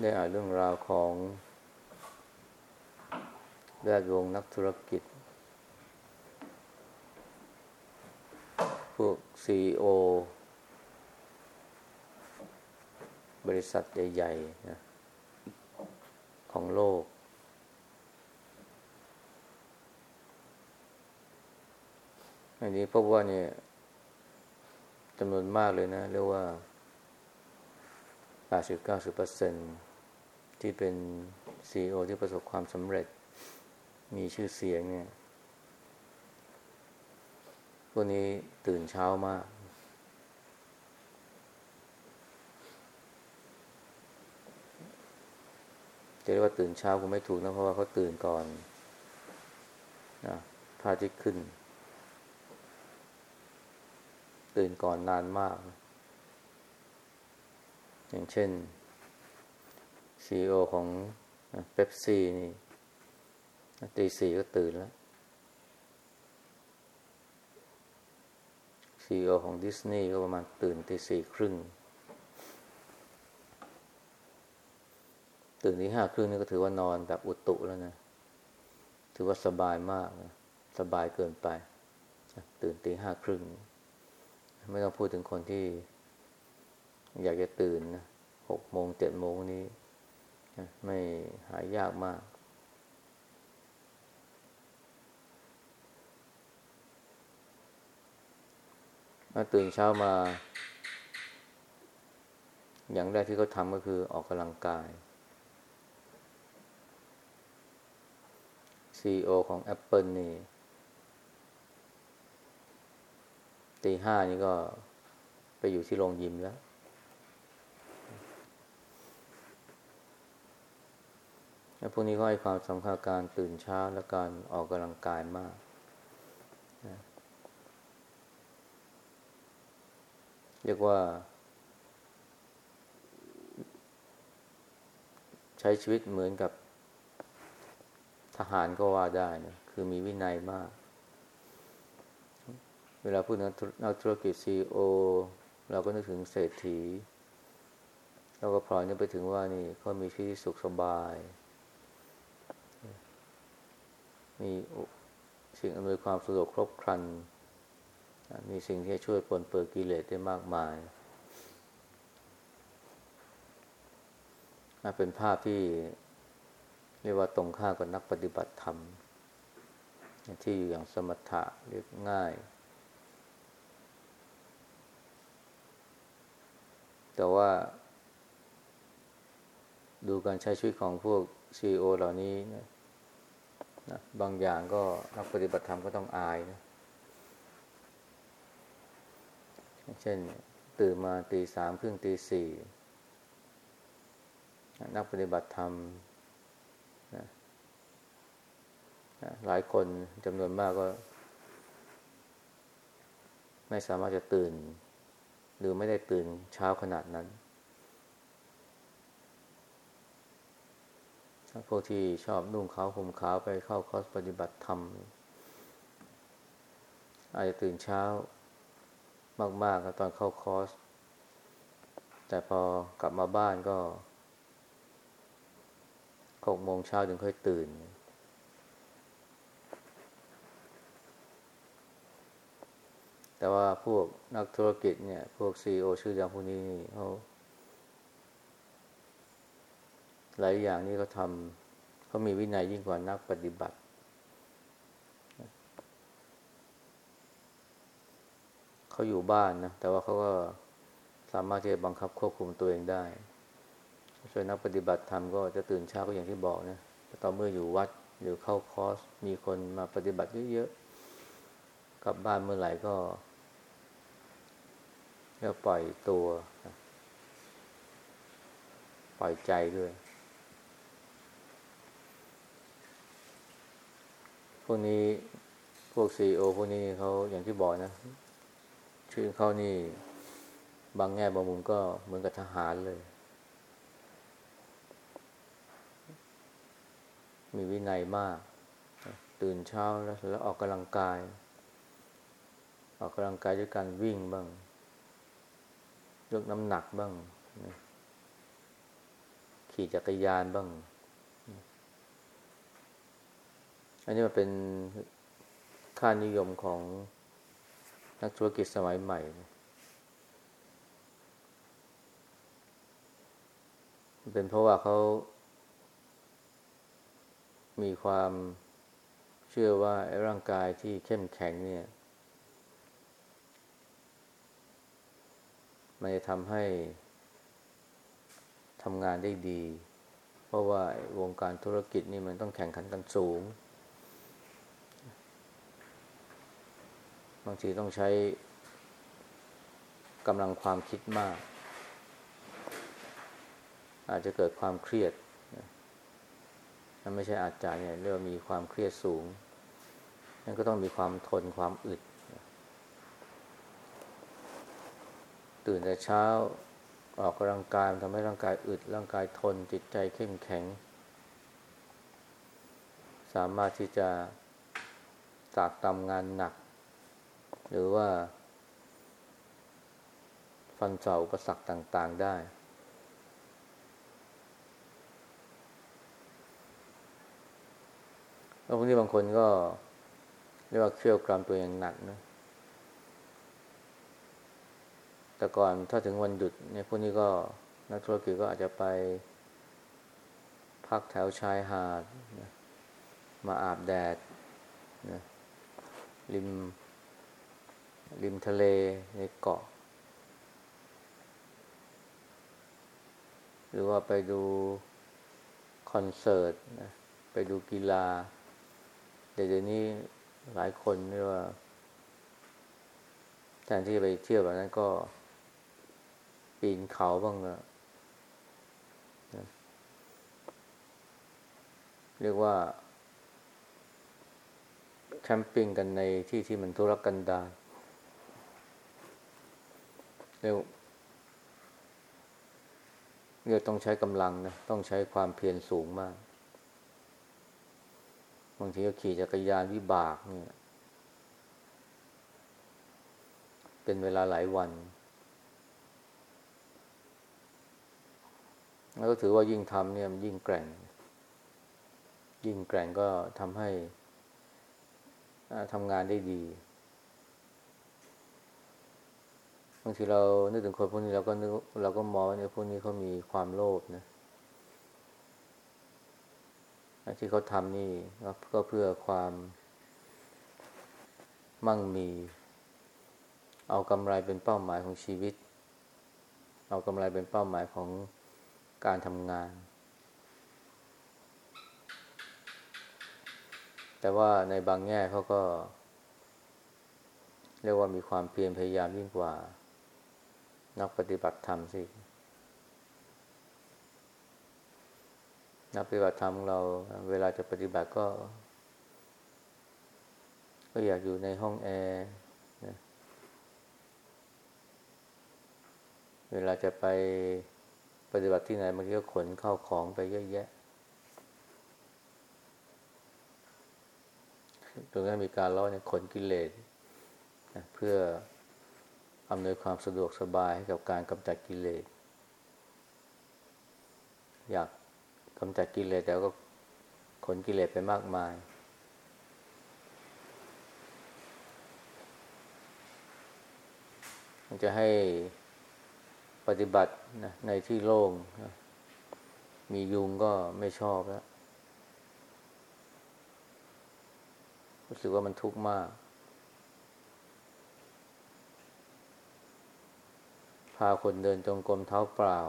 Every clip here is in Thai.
ได้อ่านเรื่องราวของแวดวงนักธุรกิจ พวกซีโอบริษัทใหญ่ๆนะของโลก อันนี้พบว่าเนี่ยจำนวนมากเลยนะ เรียกว่า 80-90%ที่เป็นซีอที่ประสบความสำเร็จ มีชื่อเสียงเนี่ยพวกนี้ตื่นเช้ามาก จะเรียกว่าตื่นเช้าคงไม่ถูกนะ เพราะว่าเขาตื่นก่อนนะพระอาทิตย์ขึ้น ตื่นก่อนนานมาก อย่างเช่นซีอของเป๊ปซี่นี่ตีสี่ก็ตื่นแล้วซีอของดิสนีย์ก็ประมาณตื่นตีสี่ครึ่ง ตื่นที่ห้าครึ่งนี่ก็ถือว่านอนแบบอุตุแล้วนะ ถือว่าสบายมากนะสบายเกินไป ตื่นตีห้าครึ่ง ไม่ต้องพูดถึงคนที่ อยากจะตื่นนะหกโมงเจ็ดโมงนี้นะไม่หายยากมาก มาตื่นเช้ามา อย่างแรกที่เขาทำก็คือออกกำลังกาย CEO ของ Apple นี่ตีห้านี่ก็ไปอยู่ที่โรงยิมแล้ว แล้วพวกนี้ก็ให้ความสำคัญการตื่นเช้าและการออกกำลังกายมากนะเรียกว่า ใช้ชีวิตเหมือนกับทหารก็ว่าได้นะคือมีวินัยมาก เวลาพูดถึงนักธุรกิจซีโอเราก็นึกถึงเศรษฐี เราก็พลอยนึกไปถึงว่านี่เขามีชีวิตสุขสบาย มีสิ่งอำนวยความสะดวกครบครัน มีสิ่งที่ช่วยปลนเปื้อกิเลสได้มากมาย เป็นภาพที่เรียกว่าตรงข้ามกับนักปฏิบัติธรรม ที่อยู่อย่างสมถะเรียบง่าย แต่ว่า ดูการใช้ชีวิตของพวกซีอเหล่านี้นะ นะบางอย่างก็นักปฏิบัติธรรมก็ต้องอายนะเช่น ตื่นมาตีสามครึ่งตีสี่นักปฏิบัติธรรมนะหลายคนจำนวนมากก็ ไม่สามารถจะตื่น หรือไม่ได้ตื่นเช้าขนาดนั้น พวกที่ชอบนุ่งขาวห่มขาวไปเข้าคอร์สปฏิบัติธรรมอาจจะตื่นเช้ามากๆตอนเข้าคอร์ส แต่พอกลับมาบ้านก็หกโมงเช้าถึงค่อยตื่น แต่ว่าพวกนักธุรกิจเนี่ย พวกซีอชื่อดังพวกนี้เขา หลายอย่างนี่เขาทำเขามีวินัยยิ่งกว่านักปฏิบัติ เขาอยู่บ้านนะ แต่ว่าเขาก็สามารถที่จะบังคับควบคุมตัวเองได้ ส่วนนักปฏิบัติธรรมก็จะตื่นเช้าก็อย่างที่บอกนะตอนเมื่ออยู่วัดหรือเข้าคอร์สมีคนมาปฏิบัติเยอะๆ กลับบ้านเมื่อไหร่ก็ก็ปล่อยตัว ปล่อยใจด้วย พวกนี้พวกซีโอพวกนี้เขาอย่างที่บอกนะชื่อเขานี่ บางแง่บางมุมก็เหมือนกับทหารเลย มีวินัยมาก ตื่นเช้าแล้วแล้วออกกำลังกาย ออกกำลังกายด้วยการวิ่งบ้างยกน้ำหนักบ้างขขี่จักรยานบ้าง อันนี้มันเป็นค่านิยมของนักธุรกิจสมัยใหม่ เป็นเพราะว่าเขามีความเชื่อว่าร่างกายที่เข้มแข็งเนี่ย มันจะทำให้ทำงานได้ดี เพราะว่าวงการธุรกิจนี่มันต้องแข่งขันกันสูง บางทีต้องใช้กำลังความคิดมาก อาจจะเกิดความเครียดนั่นไม่ใช่อาจจะเนี่ยเรียกว่ามีความเครียดสูงนั่นก็ต้องมีความทนความอึด ตื่นแต่เช้าออกกำลังกายทำให้ร่างกายอึด ร่างกายทนจิตใจเข้มแข็ง สามารถที่จะตากตำงานหนัก หรือว่า ฟันเสาอุปสรรคต่าง ๆได้ แล้วพวกนี้บางคนก็เรียกว่าเคี่ยวกรามตัวอย่างหนักนะแต่ก่อนถ้าถึงวันหยุดเนี่ยพวกนี้ก็นักธุรกิจก็อาจจะไป พักแถวชายหาดนะมาอาบแดดนะริม ริมทะเลในเกาะ หรือว่าไปดูคอนเสิร์ตนะไปดูกีฬา เดี๋ยวนี้หลายคนเรียกว่าแทนที่ไปเที่ยวแบบนั้นก็ปีนเขาบ้างนะเรียกว่าแคมปิ้งกันในที่ที่มันทุรกันดาร เรียกต้องใช้กำลังนะต้องใช้ความเพียรสูงมาก บางทีก็ขี่จักรยานวิบากเนี่ย เป็นเวลาหลายวัน แล้วก็ถือว่ายิ่งทำเนี่ยมันยิ่งแกร่ง ยิ่งแกร่งก็ทำให้ทำงานได้ดี บางทีเรานึกถึงคนพวกนี้เราก็นึกเราก็มองว่าเนี่ยพวกนี้เขามีความโลภนะที่เขาทำนี่ก็เพื่อความมั่งมี เอากำไรเป็นเป้าหมายของชีวิต เอากำไรเป็นเป้าหมายของการทำงาน แต่ว่าในบางแง่เขาก็ เรียกว่ามีความเพียรพยายามยิ่งกว่า นักปฏิบัติธรรมสิ นักปฏิบัติธรรมเรา เวลาจะปฏิบัติก็ ก็อยากอยู่ในห้องแอร์เวลาจะไปปฏิบัติที่ไหนบางทีก็ขนเข้าของไปเยอะแยะตรงนั้นมีการล้อเนี่ยขนกิเลสเพื่อ อำนวยความสะดวกสบายให้กับการกำจัดกิเลส อยากกำจัดกิเลสแต่ก็ขนกิเลสไปมากมายมันจะให้ปฏิบัตินะในที่โล่งนะมียุงก็ไม่ชอบแล้ว รู้สึกว่ามันทุกข์มาก พาคนเดินจงกรมเท้าเปล่า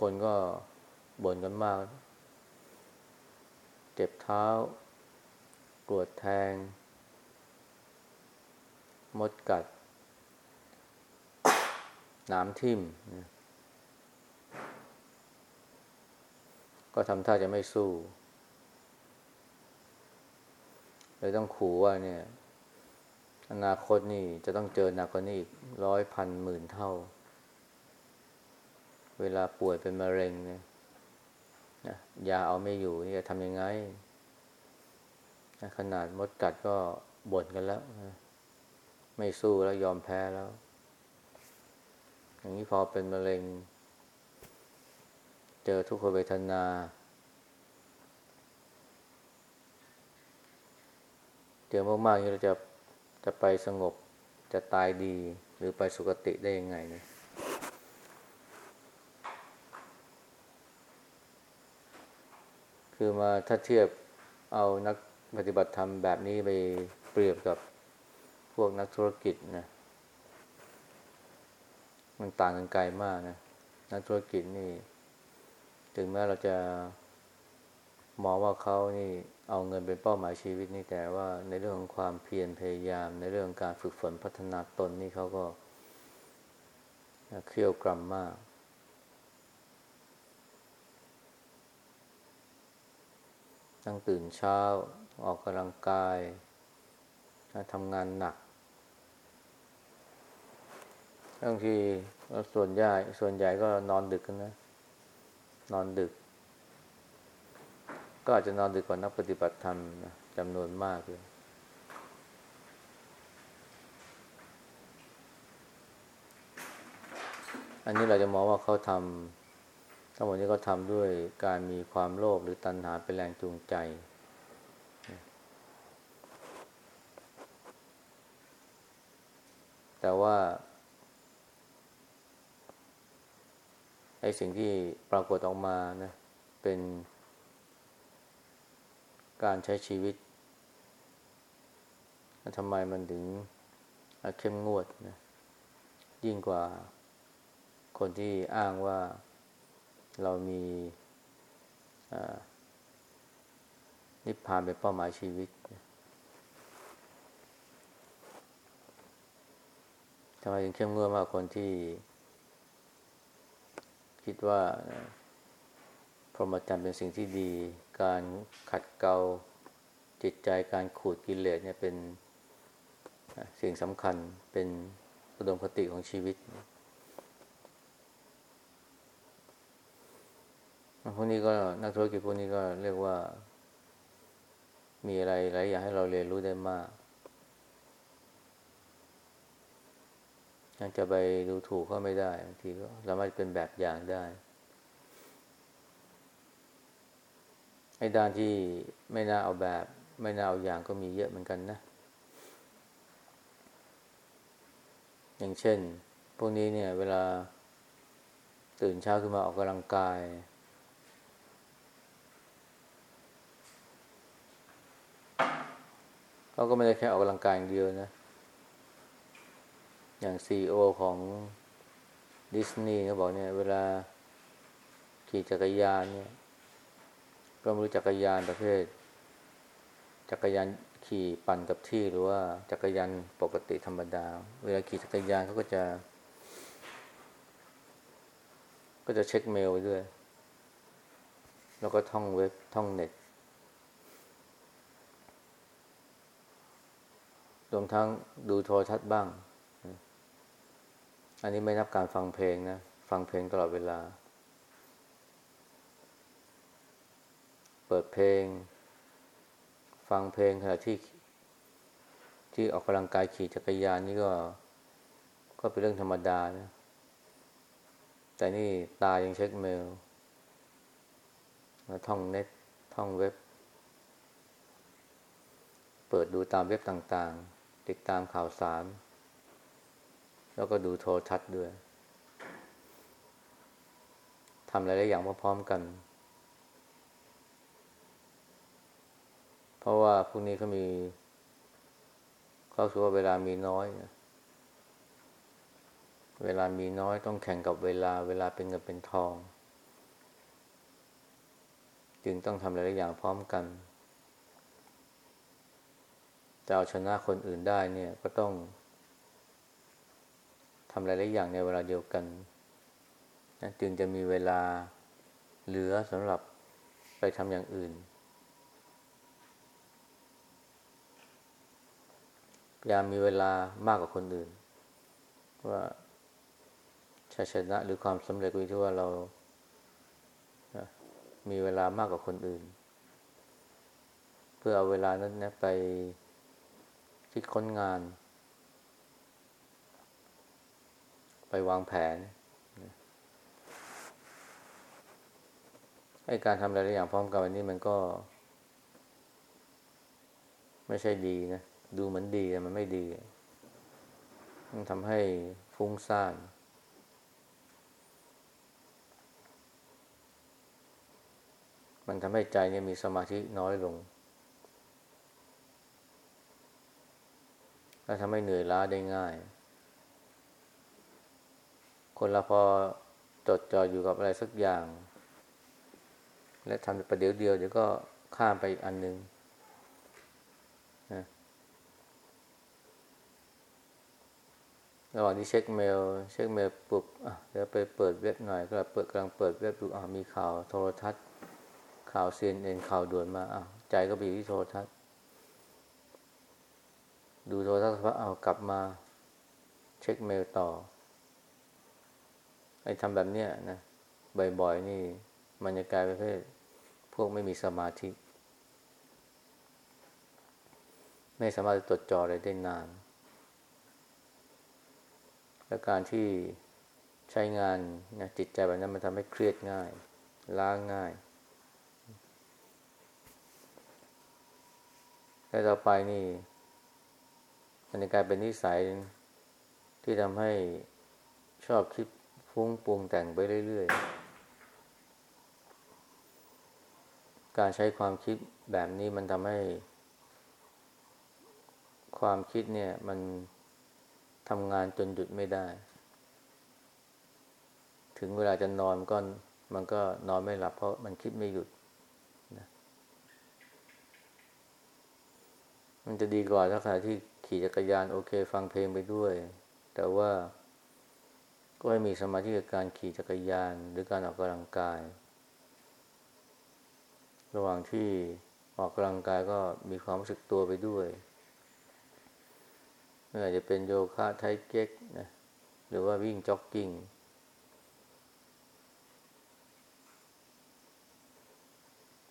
คนก็บ่นกันมาก เจ็บเท้าปวดแทง มดกัด น้ำทิ่ม ก็ทำท่าจะไม่สู้เลยต้องขู่ว่าเนี่ย อนาคตนี่จะต้องเจอหนักกว่านี้อีกร้อยพันหมื่นเท่า เวลาป่วยเป็นมะเร็งเนี่ยนะยาเอาไม่อยู่นี่จะทำยังไงนะขนาดมดกัดก็บ่นกันแล้วนะไม่สู้แล้วยอมแพ้แล้ว อย่างนี้พอเป็นมะเร็ง เจอทุกขเวทนาเจอมากๆที่เราจะ จะไปสงบจะตายดีหรือไปสุคติได้ยังไงเนี่ยคือมาถ้าเทียบเอานักปฏิบัติธรรมแบบนี้ไปเปรียบกับพวกนักธุรกิจนะมันต่างกันไกลมากนะนักธุรกิจนี่ ถึงแม้เราจะมองว่าเขานี่ เอาเงินเป็นเป้าหมายชีวิตนี่แต่ว่าในเรื่องของความเพียรพยายาม ในเรื่องการฝึกฝนพัฒนาตนนี่เขาก็เครียวกรำมาก ตั้งตื่นเช้า ออกกำลังกายทำงานหนักบางทีส่วนใหญ่ส่วนใหญ่ก็นอนดึกกันนะ นอนดึก ก็อาจจะนอนดึกกว่านักปฏิบัติธรรมนะจำนวนมากเลย อันนี้เราจะมองว่าเขาทำทั้งหมดนี้ก็ทำด้วยการมีความโลภหรือตัณหาเป็นแรงจูงใจ แต่ว่าไอ้สิ่งที่ปรากฏออกมานะเป็น การใช้ชีวิตทำไมมันถึงเข้มงวดนะยิ่งกว่าคนที่อ้างว่าเรามีนิพพานเป็นเป้าหมายชีวิตทำไมถึงเข้มงวดมากคนที่ คิดว่าพรหมจรรย์เป็นสิ่งที่ดี การขัดเกลาจิตใจการขูดกิเลสเนี่ยเป็นสิ่งสำคัญเป็นอุดมคติของชีวิตพวกนี้ก็นักธุรกิจพวกนี้ก็เรียกว่า มีอะไรหลายอย่างให้เราเรียนรู้ได้มากจะไปดูถูกก็ไม่ได้บางทีก็สามารถเป็นแบบอย่างได้ ไอ้ด้านที่ไม่น่าเอาแบบ ไม่น่าเอาอย่างก็มีเยอะเหมือนกันนะ อย่างเช่น พวกนี้เนี่ย เวลาตื่นเช้าขึ้นมาออกกำลังกาย เขาก็ไม่ได้แค่ออกกำลังกายอย่างเดียวนะ อย่างซีอของดิสนีย์เขาบอกเนี่ย เวลาขี่จักรยานเนี่ย ก็ไม่รู้จักรยานประเภท จักรยานขี่ปั่นกับที่หรือว่าจักรยานปกติธรรมดา เวลาขี่จักรยานเขาก็จะ ก็จะเช็คเมลด้วย แล้วก็ท่องเว็บท่องเน็ตรวมทั้งดูโทรทัศน์บ้าง อันนี้ไม่นับการฟังเพลงนะ ฟังเพลงตลอดเวลา เปิดเพลง ฟังเพลงขณะที่ที่ออกกำลังกายขี่จักรยานนี่ก็ก็เป็นเรื่องธรรมดานะ แต่นี่ตายังเช็คเมลท่องเน็ต ท่องเว็บ เปิดดูตามเว็บต่างๆ ติดตามข่าวสาร แล้วก็ดูโทรทัศน์ด้วยทำหลายๆอย่างพร้อมๆกัน เพราะว่าพวกนี้เขามีเขาสูว่าเวลามีน้อยนะเวลามีน้อยต้องแข่งกับเวลา เวลาเป็นเงินเป็นทอง จึงต้องทำหลายอย่างพร้อมกันจะเอาชนะคนอื่นได้เนี่ยก็ต้องทำหลายๆอย่างในเวลาเดียวกันนะจึงจะมีเวลาเหลือสำหรับไปทำอย่างอื่น พยายามมีเวลามากกว่าคนอื่น ว่าชัยชนะหรือความสำเร็จที่ว่าเรา มีเวลามากกว่าคนอื่น เพื่อเอาเวลานั้นนะไปคิดค้นงาน ไปวางแผนไอ้การทำหลายๆอย่างพร้อมกันวันนี้มันก็ ไม่ใช่ดีนะ ดูเหมือนดีแต่มันไม่ดีมันทำให้ฟุ้งซ่านมันทำให้ใจเนี่ยมีสมาธิน้อยลงและทำให้เหนื่อยล้าได้ง่าย คนเราพอจดจ่ออยู่กับอะไรสักอย่าง และทำไประเดี๋ยวเดียวเดี๋ยวก็ข้ามไปอีกอันหนึ่งนะ ระหว่างที่เช็คเมล เช็คเมลปุ๊บอะเดี๋ยวไปเปิดเว็บหน่อยก็เปิดกำลังเปิดเว็บดูอะมีข่าวโทรทัศน์ข่าวเซียนเอ็นข่าวด่วนมาอะใจก็ไปอยู่ที่โทรทัศน์ ดูโทรทัศน์พักเอากลับมาเช็คเมลต่อไอ้ทำแบบเนี้ยนะบ่อยๆนี่ มันจะกลายเป็นเพศพวกไม่มีสมาธิ ไม่สามารถจะจดจ่ออะไรได้นาน และการที่ใช้งานนะจิตใจแบบนั้นมันทำให้เครียดง่าย ล้าง่ายและต่อไปนี่มันกลายเป็นนิสัยที่ทำให้ชอบคิดฟุ้งปรุงแต่งไปเรื่อย ๆ การใช้ความคิดแบบนี้มันทำให้ ความคิดเนี่ยมัน ทำงานจนหยุดไม่ได้ ถึงเวลาจะนอนก็มันก็นอนไม่หลับเพราะมันคิดไม่หยุดนะมันจะดีกว่าถ้าใครที่ขี่จักรยานโอเค ฟังเพลงไปด้วย แต่ว่าก็ให้มีสมาธิกับการขี่จักรยานหรือการออกกำลังกาย ระหว่างที่ออกกำลังกายก็มีความรู้สึกตัวไปด้วย ไม่ว่าจะเป็นโยคะไทเก๊กนะหรือว่าวิ่งจ็อกกิ้ง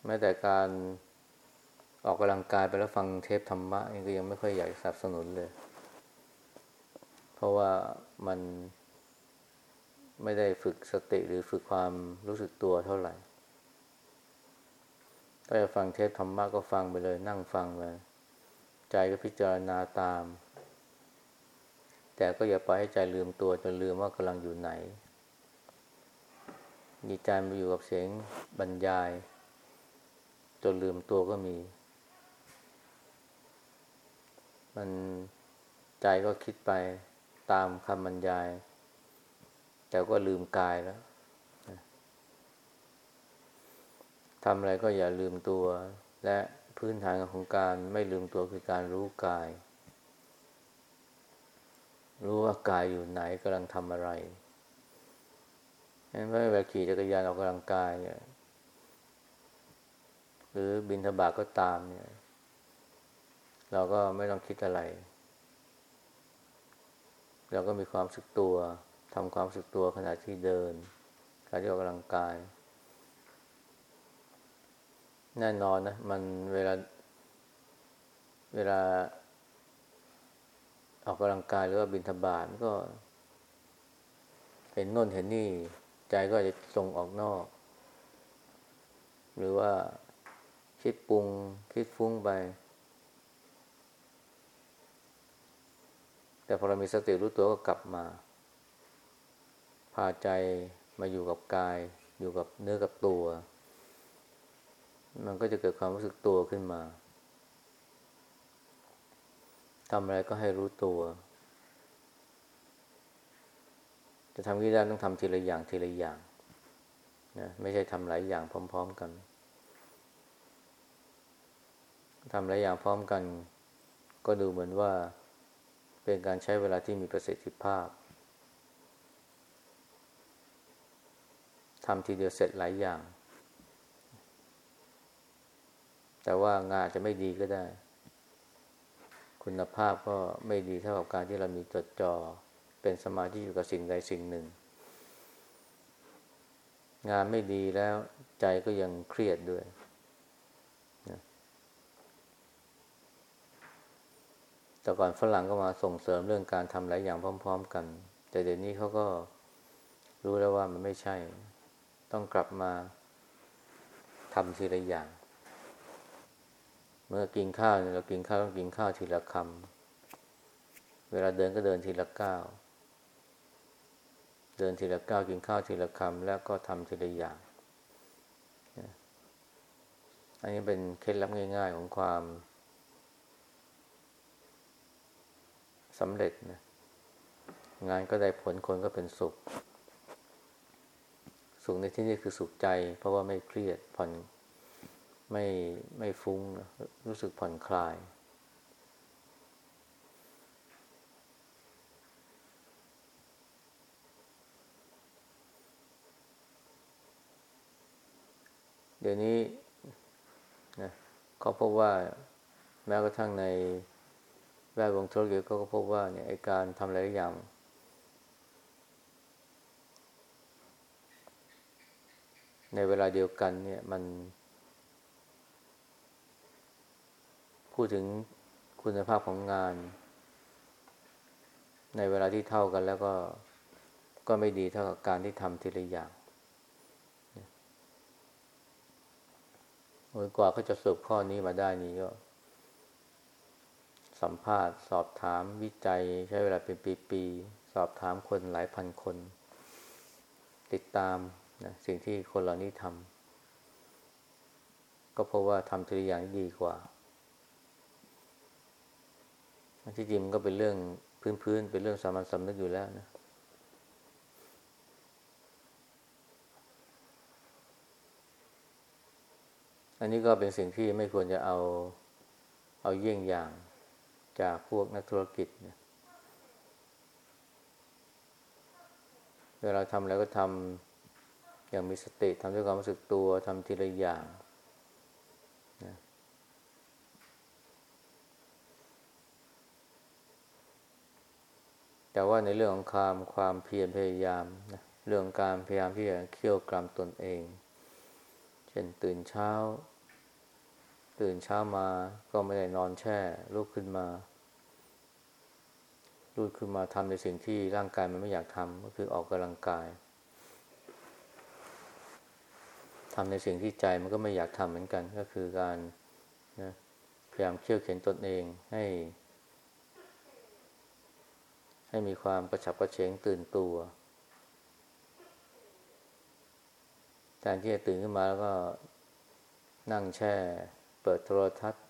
แม้แต่การออกกำลังกายไปแล้วฟังเทปธรรมะเองก็ยังไม่ค่อยอยากสนับสนุนเลย เพราะว่ามันไม่ได้ฝึกสติหรือฝึกความรู้สึกตัวเท่าไหร่ถ้าจะฟังเทปธรรมะก็ฟังไปเลย นั่งฟังไปใจก็พิจารณาตาม แต่ก็อย่าปล่อยให้ใจลืมตัวจนลืมว่ากำลังอยู่ไหนมีใจมาอยู่กับเสียงบรรยาย จนลืมตัวก็มี มันใจก็คิดไปตามคำบรรยาย แต่ก็ลืมกายแล้วทำอะไรก็อย่าลืมตัว และพื้นฐานของการไม่ลืมตัวคือการรู้กาย รู้ว่ากายอยู่ไหนกำลังทำอะไรงั้นไม่เวลาขี่จักรยานออกกำลังกายเนี่ยหรือบินทบาทก็ตามเนี่ย เราก็ไม่ต้องคิดอะไร เราก็มีความสึกตัวทำความสึกตัวขณะที่เดินการที่ออกกำลังกาย แน่นอนนะ มันเวลาเวลา ออกกำลังกายหรือว่าบินทบาทก็ เห็นน่นเห็นนี่ ใจก็จะส่งออกนอก หรือว่าคิดปรุง คิดฟุ้งไป แต่พอเรามีสติรู้ตัวก็กลับมา พาใจมาอยู่กับกาย อยู่กับเนื้อกับตัว มันก็จะเกิดความรู้สึกตัวขึ้นมา ทำอะไรก็ให้รู้ตัว จะทำที่ได้ต้องทำทีละอย่างทีละอย่างนะไม่ใช่ทำหลายอย่างพร้อม ๆกันทำหลายอย่างพร้อมกัน ก็ดูเหมือนว่าเป็นการใช้เวลาที่มีประสิทธิภาพทำทีเดียวเสร็จหลายอย่าง แต่ว่างานจะไม่ดีก็ได้ คุณภาพก็ไม่ดีเท่ากับการที่เรามีจดจอ่อเป็นสมาธิอยู่กับสิ่งใดสิ่งหนึ่ง งานไม่ดีแล้วใจก็ยังเครียดด้วยนะแต่ก่อนฝรั่งก็มาส่งเสริมเรื่องการทำหลายอย่างพร้อม ๆ กัน แต่เดี๋ยวนี้เขาก็รู้แล้วว่ามันไม่ใช่ ต้องกลับมาทำทีละอย่าง เมื่อกินข้าวเนี่ยเรากินข้าวต้องกินข้าวทีละคำเวลาเดินก็เดินทีละก้าวเดินทีละก้าวกินข้าวทีละคำแล้วก็ทำทีละอย่างอันนี้เป็นเคล็ดลับง่าย ๆ ของความสำเร็จนะงานก็ได้ผลคนก็เป็นสุข สุขในที่นี้คือสุขใจ เพราะว่าไม่เครียดผ่อน ไม่ไม่ฟุง้งรู้สึกผ่อนคลาย เดี๋ยวนี้นะเขาพบว่าแม้กระทั่งในแวดวงธุรกิจก็พบว่าเนี่ยการทำหลายอย่างในเวลาเดียวกันเนี่ยมัน พูดถึงคุณภาพของงาน ในเวลาที่เท่ากันแล้วก็ก็ไม่ดีเท่ากับการที่ทำทีละอย่างกว่าเขาจะสรุปข้อนี้มาได้นี่ก็ สัมภาษณ์ สอบถามวิจัย ใช้เวลาเป็นปีๆสอบถามคนหลายพันคน ติดตามนะสิ่งที่คนเหล่านี้ทำก็เพราะว่าทำทีละอย่างดีกว่า ที่จริงมันก็เป็นเรื่องพื้นๆ เป็นเรื่องสามัญสำนึกอยู่แล้วนะ อันนี้ก็เป็นสิ่งที่ไม่ควรจะเอาเอาเยี่ยงอย่างจากพวกนักธุรกิจเนี่ยเวลาทำอะไรก็ทำอย่างมีสติทำด้วยความรู้สึกตัวทำทีละอย่าง แต่ว่าในเรื่องของความความเพียรพยายามนะเรื่องการพยายามที่จะเคี่ยวกรามตนเอง เช่นตื่นเช้า ตื่นเช้ามาก็ไม่ได้นอนแช่ลุกขึ้นมาลุกขึ้นมาทำในสิ่งที่ร่างกายมันไม่อยากทำก็คือออกกำลังกายทำในสิ่งที่ใจมันก็ไม่อยากทำเหมือนกัน ก็คือการนะพยายามเขี่ยวเข็นตนเองให้ ให้มีความกระฉับกระเฉงตื่นตัวแทนที่จะตื่นขึ้นมาแล้วก็นั่งแช่ เปิดโทรทัศน์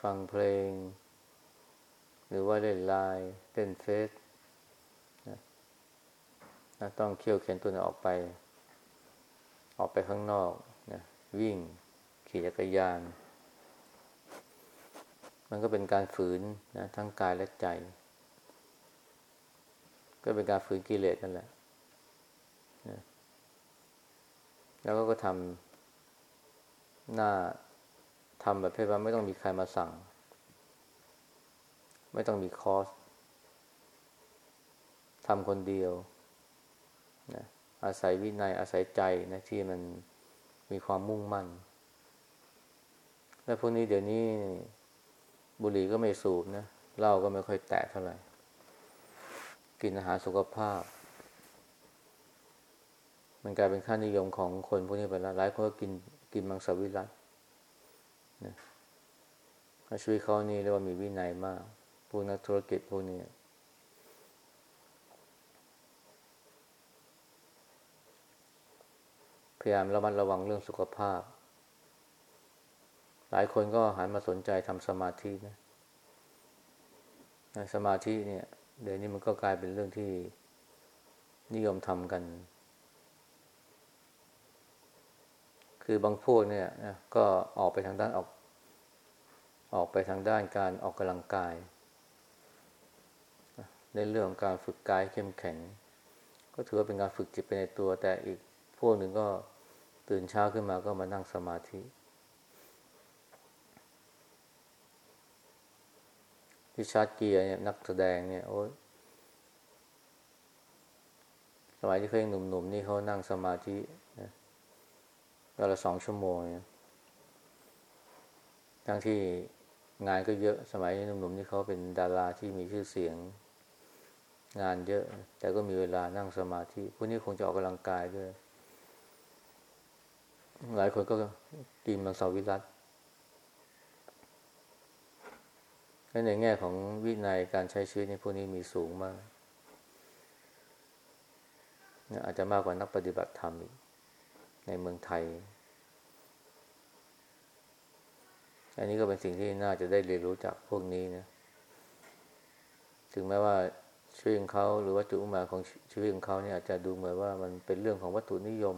ฟังเพลง หรือว่าเล่นไลน์เล่นเฟซนะต้องเคี่ยวเข็นตัวออกไป ออกไปข้างนอกนะวิ่งขี่จักรยาน มันก็เป็นการฝืนนะทั้งกายและใจ ก็เป็นการฝืนกิเลสนั่นแหละนะแล้วก็ทำหน้าทำแบบเพศว่าไม่ต้องมีใครมาสั่ง ไม่ต้องมีคอสทำคนเดียวนะอาศัยวินัยอาศัยใจนะที่มันมีความมุ่งมั่น และพวกนี้เดี๋ยวนี้บุหรี่ก็ไม่สูบนะเหล้าก็ไม่ค่อยแตะเท่าไหร่ กินอาหารสุขภาพ มันกลายเป็นค่านิยมของคนพวกนี้ไปแล้วหลายคนก็กินกินมังสวิรัตนะชีวิตเขานี่เรียกว่ามีวินัยมากพวกนักธุรกิจพวกนี้พยายามระมัดระวังเรื่องสุขภาพ หลายคนก็หันมาสนใจทำสมาธินะสมาธิเนี่ย เดี๋ยวนี้มันก็กลายเป็นเรื่องที่นิยมทำกัน คือบางพวกเนี่ยนะก็ออกไปทางด้านออก ออกไปทางด้านการออกกำลังกาย ในเรื่องของการฝึกกายเข้มแข็ง ก็ถือว่าเป็นการฝึกจิตไปในตัว แต่อีกพวกหนึ่งก็ตื่นเช้าขึ้นมาก็มานั่งสมาธิ ที่ชาร์เกียร์เนี่ยนักแสดงเนี่ยโอ้สมัยที่เขายังหนุ่มๆนี่เขานั่งสมาธินะวันละสองชั่วโมงเนี่ยทั้งที่งานก็เยอะสมัยหนุ่มๆนี่เขาเป็นดาราที่มีชื่อเสียงงานเยอะ แต่ก็มีเวลานั่งสมาธิพวกนี้คงจะออกกำลังกายด้วย หลายคนก็กินมังสวิรัต และในแง่ของวินัยการใช้ชีวิตในพวกนี้มีสูงมาก อาจจะมากกว่านักปฏิบัติธรรมอีกในเมืองไทย อันนี้ก็เป็นสิ่งที่น่าจะได้เรียนรู้จากพวกนี้นะ ถึงแม้ว่าชีวิตของเขาหรือว่าจุดมุ่งหมายของชีวิตของเขาเนี่ยอาจจะดูเหมือนว่ามันเป็นเรื่องของวัตถุนิยม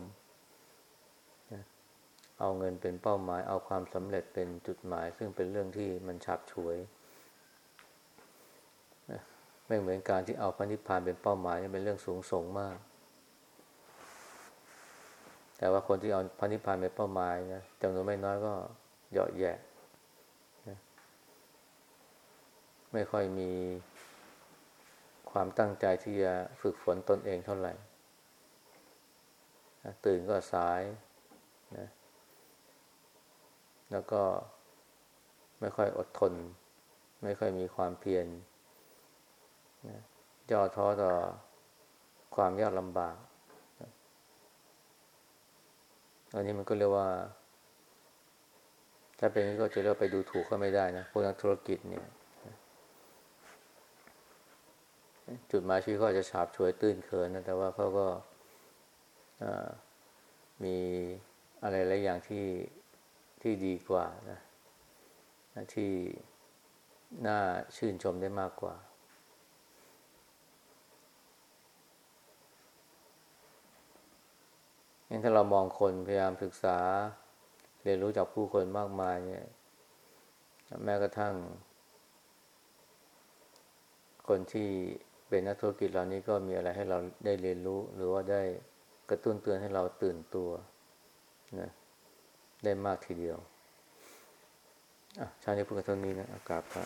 เอาเงินเป็นเป้าหมาย เอาความสำเร็จเป็นจุดหมาย ซึ่งเป็นเรื่องที่มันฉับฉวย ไม่เหมือนการที่เอาพระนิพพานเป็นเป้าหมายนี่เป็นเรื่องสูงส่งมาก แต่ว่าคนที่เอาพระนิพพานเป็นเป้าหมายนะจำนวนไม่น้อยก็เหยาะแยะนะไม่ค่อยมีความตั้งใจที่จะฝึกฝนตนเองเท่าไหร่ ตื่นก็สายนะแล้วก็ไม่ค่อยอดทน ไม่ค่อยมีความเพียร นะย่อท้อต่อความยากลำบากอันนี้มันก็เรียกว่า ถ้าเป็นนี้ก็จะเรียกไปดูถูกเขาไม่ได้นะพวกนักธุรกิจเนี่ยจุดหมายชีวิตเขาจจะฉาบฉวยตื้นเขินนะ แต่ว่าเขาก็มีอะไรหลายอย่างที่ที่ดีกว่านะที่น่าชื่นชมได้มากกว่า งั้นถ้าเรามองคนพยายามศึกษา เรียนรู้จากผู้คนมากมายเนี่ย แม้กระทั่ง คนที่เป็นนักธุรกิจเหล่านี้ก็มีอะไรให้เราได้เรียนรู้ หรือว่าได้กระตุ้นเตือนให้เราตื่นตัวนะได้มากทีเดียวอะชาตินี้พูดกันเท่านี้นะอากาศพระ